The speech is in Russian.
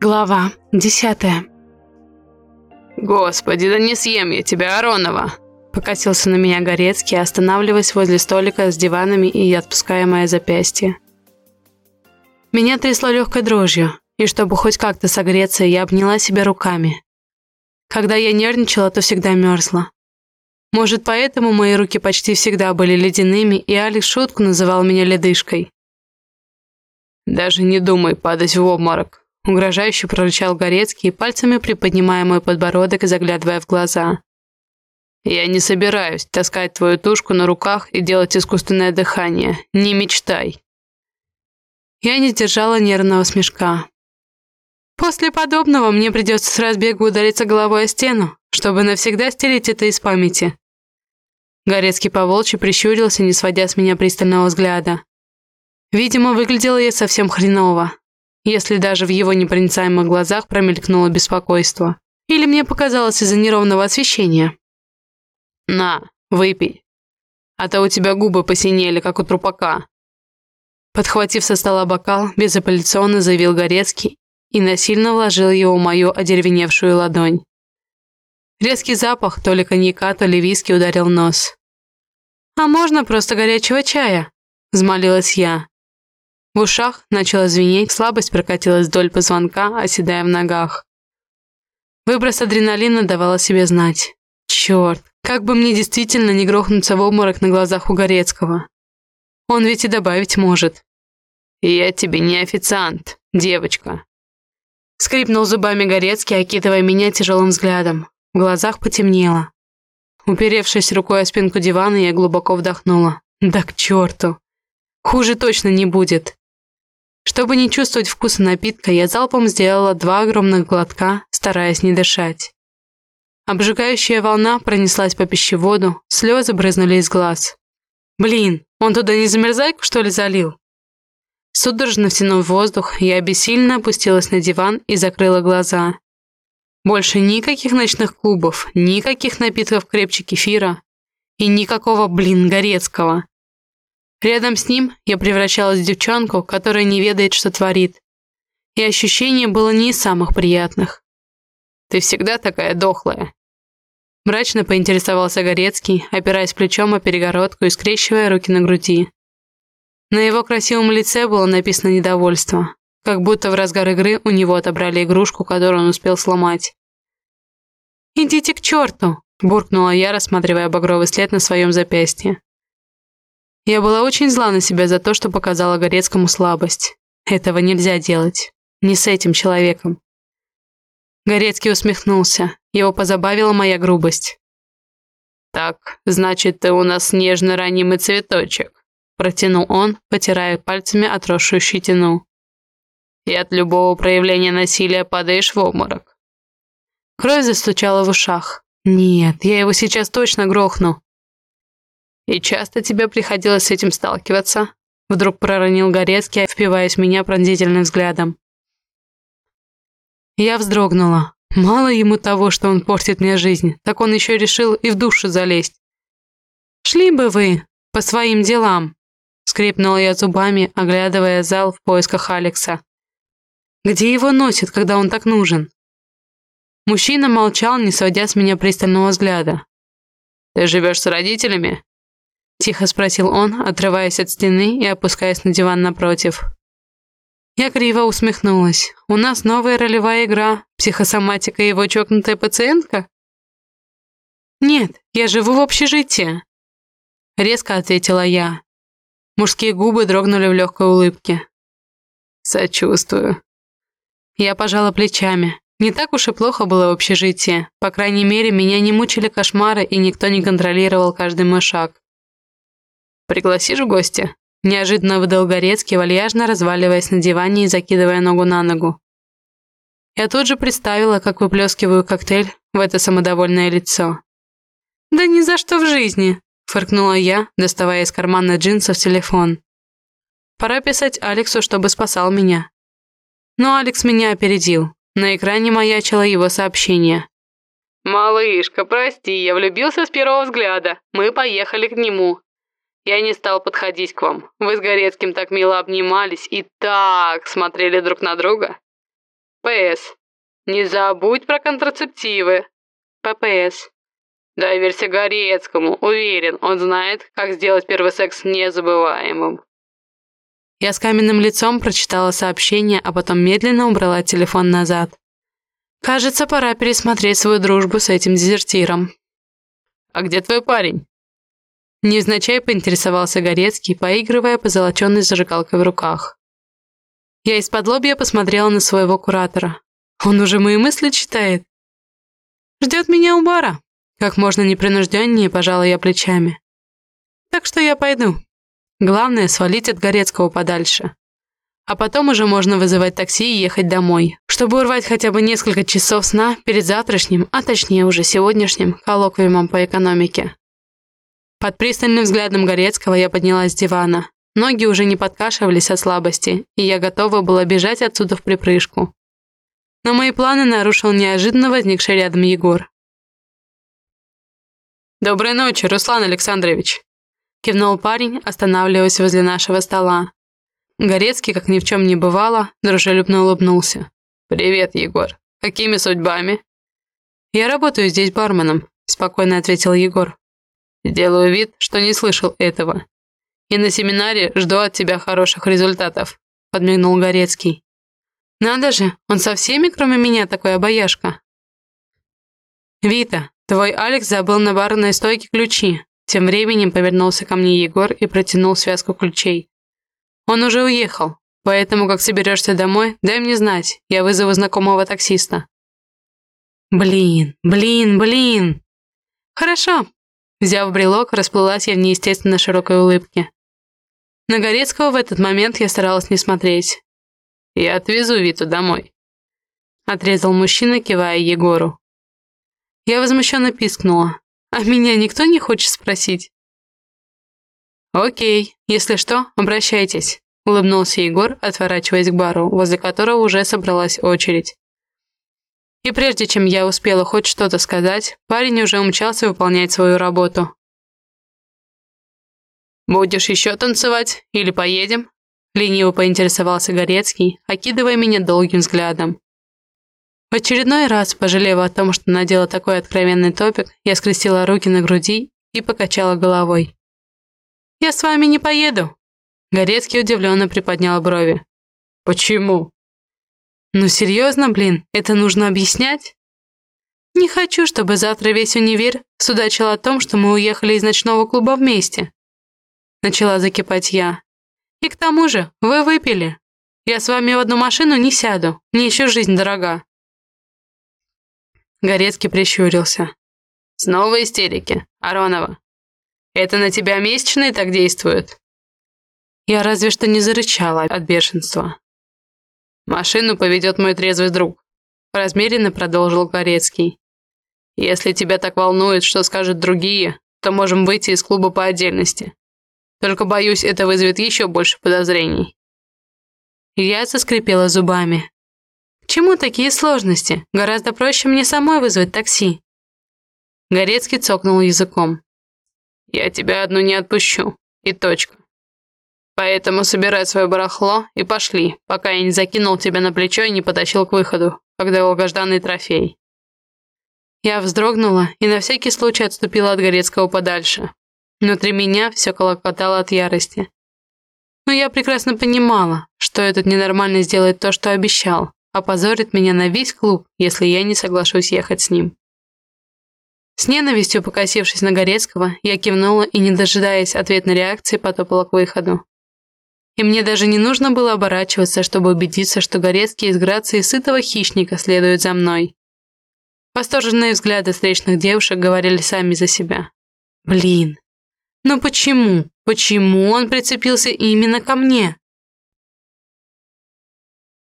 Глава десятая. «Господи, да не съем я тебя, Аронова!» Покосился на меня Горецкий, останавливаясь возле столика с диванами и отпуская мое запястье. Меня трясло легкой дрожью, и чтобы хоть как-то согреться, я обняла себя руками. Когда я нервничала, то всегда мерзла. Может, поэтому мои руки почти всегда были ледяными, и Алекс шутку называл меня ледышкой. «Даже не думай падать в обморок», — угрожающе прорычал Горецкий, пальцами приподнимая мой подбородок и заглядывая в глаза. «Я не собираюсь таскать твою тушку на руках и делать искусственное дыхание. Не мечтай». Я не сдержала нервного смешка. После подобного мне придется с разбегу удариться головой о стену, чтобы навсегда стереть это из памяти. Горецкий поволчи прищурился, не сводя с меня пристального взгляда. Видимо, выглядела я совсем хреново, если даже в его непроницаемых глазах промелькнуло беспокойство. Или мне показалось из-за неровного освещения. «На, выпей. А то у тебя губы посинели, как у трупака». Подхватив со стола бокал, безапелляционно заявил Горецкий и насильно вложил его в мою одеревеневшую ладонь. Резкий запах то ли коньяка, то ли виски ударил нос. «А можно просто горячего чая?» – взмолилась я. В ушах начало звенеть, слабость прокатилась вдоль позвонка, оседая в ногах. Выброс адреналина давал о себе знать. Черт, как бы мне действительно не грохнуться в обморок на глазах у Горецкого. Он ведь и добавить может. «Я тебе не официант, девочка», Скрипнул зубами Горецкий, окидывая меня тяжелым взглядом. В глазах потемнело. Уперевшись рукой о спинку дивана, я глубоко вдохнула. Да к черту. Хуже точно не будет. Чтобы не чувствовать вкуса напитка, я залпом сделала два огромных глотка, стараясь не дышать. Обжигающая волна пронеслась по пищеводу, слезы брызнули из глаз. Блин, он туда не замерзайку, что ли, залил? Судорожно втянув воздух, я бессильно опустилась на диван и закрыла глаза. Больше никаких ночных клубов, никаких напитков крепче кефира и никакого, блин, Горецкого. Рядом с ним я превращалась в девчонку, которая не ведает, что творит. И ощущение было не из самых приятных. «Ты всегда такая дохлая?» Мрачно поинтересовался Горецкий, опираясь плечом о перегородку и скрещивая руки на груди. На его красивом лице было написано недовольство, как будто в разгар игры у него отобрали игрушку, которую он успел сломать. «Идите к черту!» – буркнула я, рассматривая багровый след на своем запястье. Я была очень зла на себя за то, что показала Горецкому слабость. Этого нельзя делать. Не с этим человеком. Горецкий усмехнулся. Его позабавила моя грубость. «Так, значит, ты у нас нежно ранимый цветочек», протянул он, потирая пальцами отросшую щетину. «И от любого проявления насилия падаешь в обморок». Кровь застучала в ушах. «Нет, я его сейчас точно грохну. «И часто тебе приходилось с этим сталкиваться?» Вдруг проронил Горецкий, впиваясь в меня пронзительным взглядом. Я вздрогнула. Мало ему того, что он портит мне жизнь, так он еще решил и в душу залезть. «Шли бы вы по своим делам!» Скрипнула я зубами, оглядывая зал в поисках Алекса. «Где его носит, когда он так нужен?» Мужчина молчал, не сводя с меня пристального взгляда. «Ты живешь с родителями?» Тихо спросил он, отрываясь от стены и опускаясь на диван напротив. Я криво усмехнулась. «У нас новая ролевая игра. Психосоматика и его чокнутая пациентка?» «Нет, я живу в общежитии», — резко ответила я. Мужские губы дрогнули в легкой улыбке. «Сочувствую». Я пожала плечами. Не так уж и плохо было в общежитии. По крайней мере, меня не мучили кошмары, и никто не контролировал каждый мой шаг. «Пригласишь в гости?» Неожиданно выдал Горецкий, вальяжно разваливаясь на диване и закидывая ногу на ногу. Я тут же представила, как выплескиваю коктейль в это самодовольное лицо. «Да ни за что в жизни!» – фыркнула я, доставая из кармана джинсов телефон. Пора писать Алексу, чтобы спасал меня. Но Алекс меня опередил. На экране маячило его сообщение. «Малышка, прости, я влюбился с первого взгляда. Мы поехали к нему. Я не стал подходить к вам. Вы с Горецким так мило обнимались и так смотрели друг на друга. ПС. Не забудь про контрацептивы. ППС. Доверься Горецкому, уверен, он знает, как сделать первый секс незабываемым. Я с каменным лицом прочитала сообщение, а потом медленно убрала телефон назад. Кажется, пора пересмотреть свою дружбу с этим дезертиром. «А где твой парень?» Невзначай поинтересовался Горецкий, поигрывая по золоченной зажигалкой в руках. Я из-под лобья посмотрела на своего куратора. Он уже мои мысли читает. Ждет меня у бара. Как можно непринужденнее, пожала я плечами. Так что я пойду. Главное, свалить от Горецкого подальше. А потом уже можно вызывать такси и ехать домой, чтобы урвать хотя бы несколько часов сна перед завтрашним, а точнее уже сегодняшним, коллоквиумом по экономике. Под пристальным взглядом Горецкого я поднялась с дивана. Ноги уже не подкашивались от слабости, и я готова была бежать отсюда в припрыжку. Но мои планы нарушил неожиданно возникший рядом Егор. «Доброй ночи, Руслан Александрович!» Кивнул парень, останавливаясь возле нашего стола. Горецкий, как ни в чем не бывало, дружелюбно улыбнулся. «Привет, Егор. Какими судьбами?» «Я работаю здесь барменом», — спокойно ответил Егор. Делаю вид, что не слышал этого. И на семинаре жду от тебя хороших результатов», — подмигнул Горецкий. «Надо же, он со всеми, кроме меня, такой обаяшка». «Вита, твой Алекс забыл на барной стойке ключи». Тем временем повернулся ко мне Егор и протянул связку ключей. «Он уже уехал, поэтому, как соберешься домой, дай мне знать, я вызову знакомого таксиста». «Блин, блин, блин!» «Хорошо, Взяв брелок, расплылась я в неестественно широкой улыбке. На Горецкого в этот момент я старалась не смотреть. «Я отвезу Виту домой», — отрезал мужчина, кивая Егору. Я возмущенно пискнула. «А меня никто не хочет спросить?» «Окей, если что, обращайтесь», — улыбнулся Егор, отворачиваясь к бару, возле которого уже собралась очередь. И прежде чем я успела хоть что-то сказать, парень уже умчался выполнять свою работу. «Будешь еще танцевать или поедем?» Лениво поинтересовался Горецкий, окидывая меня долгим взглядом. В очередной раз, пожалев о том, что надела такой откровенный топик, я скрестила руки на груди и покачала головой. «Я с вами не поеду!» Горецкий удивленно приподнял брови. «Почему?» Ну серьезно, блин, это нужно объяснять? Не хочу, чтобы завтра весь универ судачил о том, что мы уехали из ночного клуба вместе. Начала закипать я. И к тому же, вы выпили. Я с вами в одну машину не сяду, мне еще жизнь дорога. Горецкий прищурился. Снова истерики, Аронова. Это на тебя месячные так действуют? Я разве что не зарычала от бешенства. «Машину поведет мой трезвый друг», – размеренно продолжил Горецкий. «Если тебя так волнует, что скажут другие, то можем выйти из клуба по отдельности. Только, боюсь, это вызовет еще больше подозрений». Я заскрипела зубами. «К чему такие сложности? Гораздо проще мне самой вызвать такси». Горецкий цокнул языком. «Я тебя одну не отпущу. И точка. Поэтому собирай свое барахло и пошли, пока я не закинул тебя на плечо и не потащил к выходу, когда долгожданный трофей». Я вздрогнула и на всякий случай отступила от Горецкого подальше. Внутри меня все колокотало от ярости. Но я прекрасно понимала, что этот ненормальный сделает то, что обещал, опозорит меня на весь клуб, если я не соглашусь ехать с ним. С ненавистью покосившись на Горецкого, я кивнула и, не дожидаясь ответной реакции, потопала к выходу. И мне даже не нужно было оборачиваться, чтобы убедиться, что Горецкий из грации сытого хищника следует за мной. Восторженные взгляды встречных девушек говорили сами за себя. Блин, ну почему? Почему он прицепился именно ко мне?